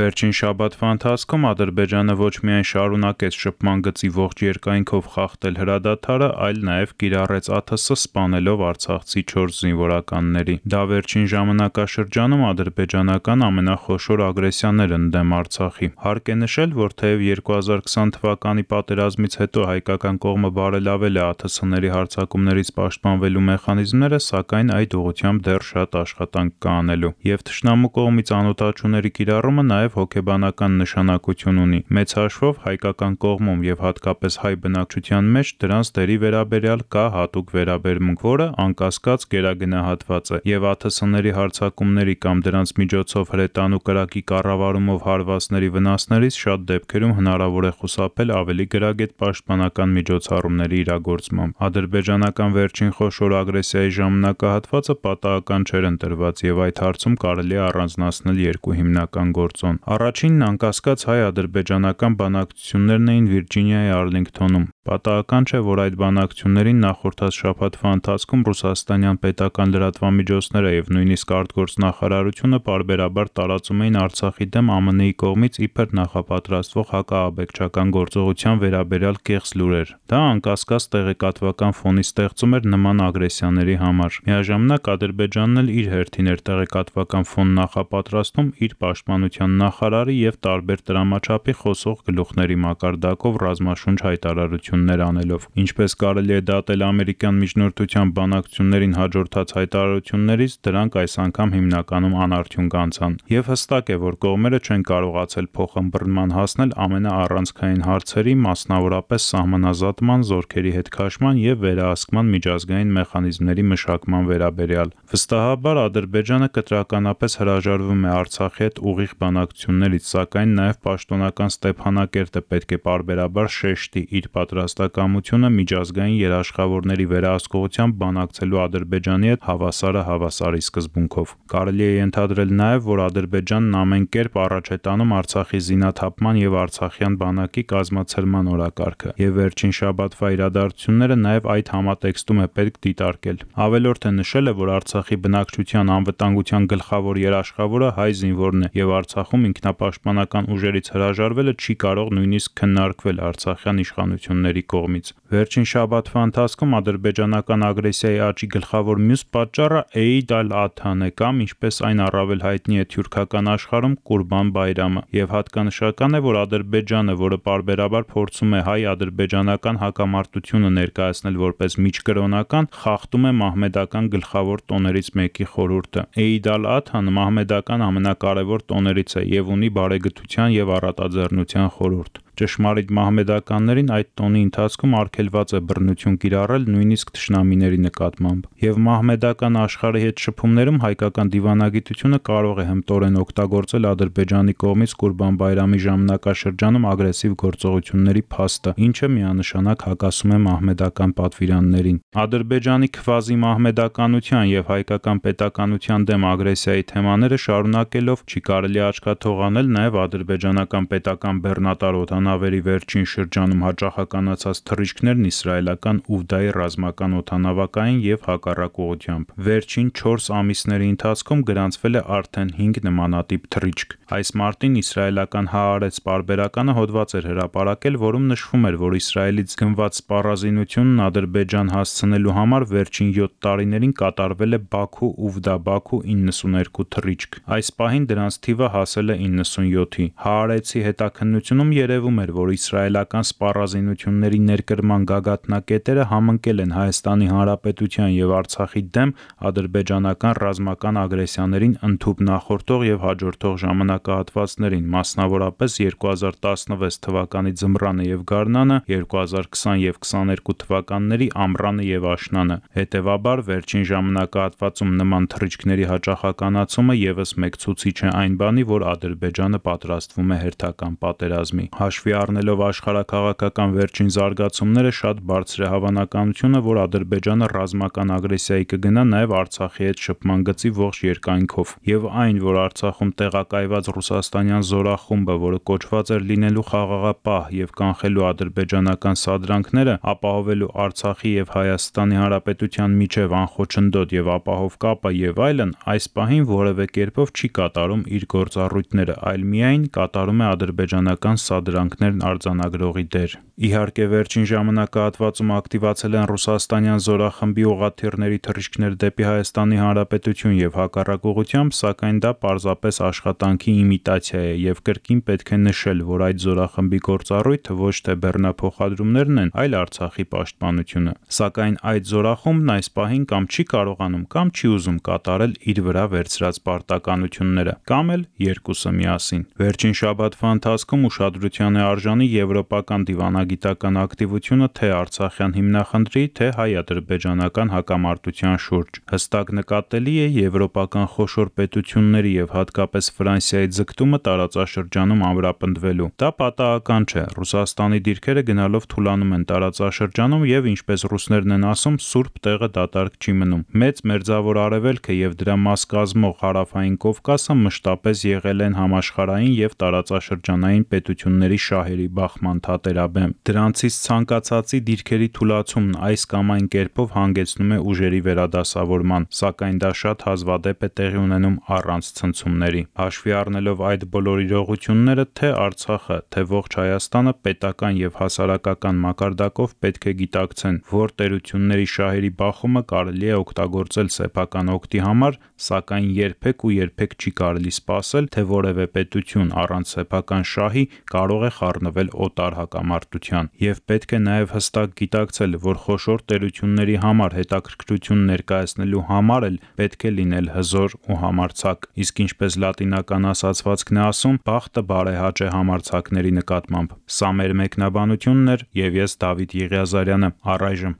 Վերջին շաբաթվա ընթացքում Ադրբեջանը ոչ միայն շարունակեց շփման գծի ողջ երկայնքով խախտել հրադադարը, այլ նաև կիրառեց ԱԹՍ՝ սպանելով արցախցի 4 զինվորականների։ Դա վերջին ժամանակաշրջանում ադրբեջանական ամենախոշոր ագրեսիան էր ընդդեմ Արցախի։ Հարկ է նշել, որ թեև 2020 թվականի պատերազմից հետո հայկական կողմը բարելավել է ԱԹՍ-ների հարձակումներից պաշտպանվելու մեխանիզմները, սակայն այդ ուղղությամբ դեռ շատ աշխատանք կա անելու։ Եվ թշնամու կողմից անօդաչուների կիրառումը նաև հոգեբանական նշանակություն ունի։ Մեծ հաշվով հայկական կողմում եւ հատկապես հայ բնակչության մեջ դրանց դերի վերաբերյալ կա հատուկ վերաբերմունք, որը անկասկած գերագնահատված է եւ ԱԹՍ-ների հարձակումների կամ դրանց միջոցով հրետանու կրակի կառավարումով հարվածների վնասներից շատ դեպքերում հնարավոր է խուսափել ավելի գրագետ պաշտպանական միջոցառումների իրագործմամբ։ Ադրբեջանական վերջին խոշոր ագրեսիայի ժամանակահատվածը պատահական չէր ընտրված եւ այդ հարցում կարելի է առանձնացնել երկու հիմնական գործոն։ Առաջինն անկասկած հայ-ադրբեջանական բանակցություններն էին Վիրջինիայի Արլինգթոնում։ Պատահական չէ, որ այդ բանակցություններին նախորդած շաբաթվա ընթացքում ռուսաստանյան պետական լրատվամիջոցները եւ նույնիսկ արտգործնախարարությունը պարբերաբար տարածում էին Արցախի դեմ ԱՄՆ-ի կողմից իբր նախապատրաստվող հակաաբեկչական գործողության վերաբերյալ կեղծ լուրեր։ Դա անկասկած տեղեկատվական ֆոնի ստեղծում էր նման ագրեսիաների համար։ Միաժամանակ Ադրբեջանն էլ իր հերթին էր տեղեկատվական ֆոն նախապատրաստում իր պաշտպանության նախարարի եւ տարբեր տրամաչափի խոսող գլուխների մակարդակով ռազմաշունչ հայտարարություններ անելով։ Ինչպես կարելի է դատել ամերիկյան միջնորդության բանակցություններին հաջորդած հայտարարություններից, դրանք այս անգամ հիմնականում անարդյուն կանցան։ Եվ հստակ է, որ կողմերը չեն կարողացել փոխըմբռնման հասնել ամենաառանցքային հարցերի, մասնավորապես սահմանազատման, զորքերի հետ քաշման եւ վերահսկման միջազգային մեխանիզմների մշակման վերաբերյալ։ Վստահաբար Ադրբեջանը կտրականապես հրաժարվում է Արցախի հետ ուղիղ բանակցություններից, սակայն նաև պաշտոնական Ստեփանակերտը պետք է պարբերաբար շեշտի իր պատրաստակամությունը միջազգային երաշխավորների վերահսկողությամբ բանակցելու Ադրբեջանի հետ հավասարը հավասարի սկզբունքով։ Կարելի է ենթադրել նաև, որ Ադրբեջանն ամեն կերպ առաջ է տանում Արցախի զինաթափման եւ Արցախյան բանակի կազմացերման օրակարգը, եւ վերջին շաբաթվա իրադարձությունները նաև այդ համատեքստում է պետք դիտարկել։ Ավելորդ է նշել է, որ Արցախի բնակչության անվտանգության գլխավոր երաշխավորը հայ զինվորն է եւ Արցախում ինքնապաշտպանական ուժերից հրաժարվելը չի կարող նույնիսկ քննարկվել արցախյան իշխանությունների կողմից։ Վերջին շաբաթվա ընթացքում ադրբեջանական ագրեսիայի աճի գլխավոր մյուս պատճառը Էիդ ալ-Ադհան է կամ ինչպես այն առավել հայտնի է թյուրքական աշխարհում Կուրբան բայրամը եւ հատկանշական է, որ Ադրբեջանը, որը parberabar փորձում է հայ-ադրբեջանական հակամարտությունը ներկայացնել որպես միջկրոնական, խախտում է մահմեդական գլխավոր տոներից մեկի խորհուրդը։ Էիդ ալ-Ադհան մահմեդական ամենակարևոր տոներից է եւ ունի բարեգթության եւ առատաձեռնության խորհուրդ։ Ճշմարիտ մահմեդականներին այդ տոնի ընթացքում արգելված է բռնություն կիրառել նույնիսկ թշնամիների նկատմամբ։ Եվ մահմեդական աշխարհի հետ շփումներում հայկական դիվանագիտությունը կարող է հմտորեն օգտագործել Ադրբեջանի կողմից Կուրբան բայրամի ժամանակաշրջանում ագրեսիվ գործողությունների փաստը, ինչը միանշանակ հակասում է մահմեդական պատվիրաններին։ Ադրբեջանի քվազի մահմեդականության եւ հայկական պետականության դեմ ագրեսիայի թեմաները շարունակելով չի կարելի աչքաթող անել նաեւ ադրբեջանական պետական բեռնատար օդանավ օդանավերի վերջին շրջանում հաճախականացած թռիչքներն իսրայելական Ուվդայի ռազմական օդանավակային եւ հակառակ ուղղությամբ։ Վերջին 4 ամիսների ընթացքում գրանցվել է արդեն 5 նմանատիպ թռիչք։ Այս մարտին իսրայելական Հաարեց պարբերականը հոդված էր հրապարակել, որում նշվում էր, որ Իսրայելից գնված սպառազինությունն Ադրբեջան հասցնելու համար վերջին 7 տարիներին կատարվել է Բաքու Ուվդա Բաքու 92 թռիչք։ Այս պահին դրանց թիվը հասել է 97-ի։ Հաարեցի հետաքննությունում երևում էր, որ իսրայելական սպառազինությունների ներկրման գագաթնակետերը համընկել են Հայաստանի Հանրապետության եւ Արցախի դեմ ադրբեջանական ռազմական ագրեսիաներին ընդհուպ նախորդող եւ հաջորդող ժամանակահատվածներին, մասնավորապես 2016 թվականի ձմռանը եւ գարնանը, 2020 եւ 22 թվականների ամռանը եւ աշնանը։ Հետևաբար վերջին ժամանակահատվածում նման թռիչքների հաճախականացումը եւս մեկ ցուցիչ է այն բանի, որ Ադրբեջանը պատրաստվում է հերթական պատերազմի։ Հաշ Հաշվի առնելով աշխարհաքաղաքական վերջին զարգացումները, շատ բարձր է հավանականությունը, որ Ադրբեջանը ռազմական ագրեսիայի կգնա նաև Արցախի հետ շփման գծի ողջ երկայնքով, եւ այն, որ Արցախում տեղակայված ռուսաստանյան զորախումբը, որը կոչված էր լինելու խաղաղապահ եւ կանխելու ադրբեջանական սադրանքները, ապահովելու Արցախի եւ Հայաստանի Հանրապետության միջև անխոչնդոտ եւ ապահով կապը եւ այլն, այս պահին որևէ կերպով չի կատարում իր գործառույթները, այլ միայն կատարում է ադրբեջանական սադրանքներն արձանագրողի դեր։ Իհարկե, վերջին ժամանակահատվածում ակտիվացել են ռուսաստանյան զորախմբի ուղղաթիռների թռիչքներ դեպի Հայաստանի Հանրապետություն եւ հակառակ ուղղությամբ, սակայն դա պարզապես աշխատանքի իմիտացիա է եւ կրկին պետք է նշել, որ այդ զորախմբի գործառույթը ոչ թե բեռնափոխադրումներն են, այլ Արցախի պաշտպանությունը։ Սակայն այդ զորախումբն այս պահին կամ չի կարողանում կամ չի ուզում կատարել իր վրա վերցրած պարտականությունները, կամ էլ երկուսը միասին։ Վերջին շաբաթվա ընթացքում ուշադրության է արժանի եվրոպական դիվանագիտական ակտիվությունը թե Արցախյան հիմնախնդրի, թե հայ-ադրբեջանական հակամարտության շուրջ։ Հստակ նկատելի է եվրոպական խոշոր պետությունների եւ հատկապես Ֆրանսիայի ձգտումը տարածաշրջանում ամրապնդվելու։ Դա պատահական չէ։ Ռուսաստանի դիրքերը գնալով թուլանում են տարածաշրջանում եւ ինչպես ռուսներն են ասում, սուրբ տեղը դատարկ չի մնում։ Մեծ մերձավոր արևելքը եւ դրա մաս կազմող հարավային Կովկասը մշտապես եղել են համաշխարային եւ տարածաշրջանային պետությունների շահերի բախման թատերաբեմ։ Դրանցից ցանկացածի դիրքերի թուլացումն այս կամ այն կերպով հանգեցնում է ուժերի վերադասավորման, սակայն դա շատ հազվադեպ է տեղի ունենում առանց ցնցումների։ Հաշվի առնելով այդ բոլոր իրողությունները, թե Արցախը, թե ողջ Հայաստանը պետական եւ հասարակական մակարդակով պետք է գիտակցեն, որ տերությունների շահերի բախումը կարելի է օգտագործել սեփական օգտի համար, սակայն երբեք ու երբեք չի կարելի սպասել, թե որևէ պետություն առանց սեփական շահի կարող է խառնվել օտար հակամարտության։ Եվ պետք է նաև հստակ գիտակցել, որ խոշոր տերությունների համար հետաքրքրություն ներկայացնելու համար էլ պետք է լինել հզոր ու համարձակ։ Իսկ ինչպես լատինական ասացվածքն է ասում, բախտը բարեհաճ է համարձակների նկատմամբ։ Սա մեր մեկնաբանությունն էր եւ ես Դավիթ Եղիազարյանը։ Առայժմ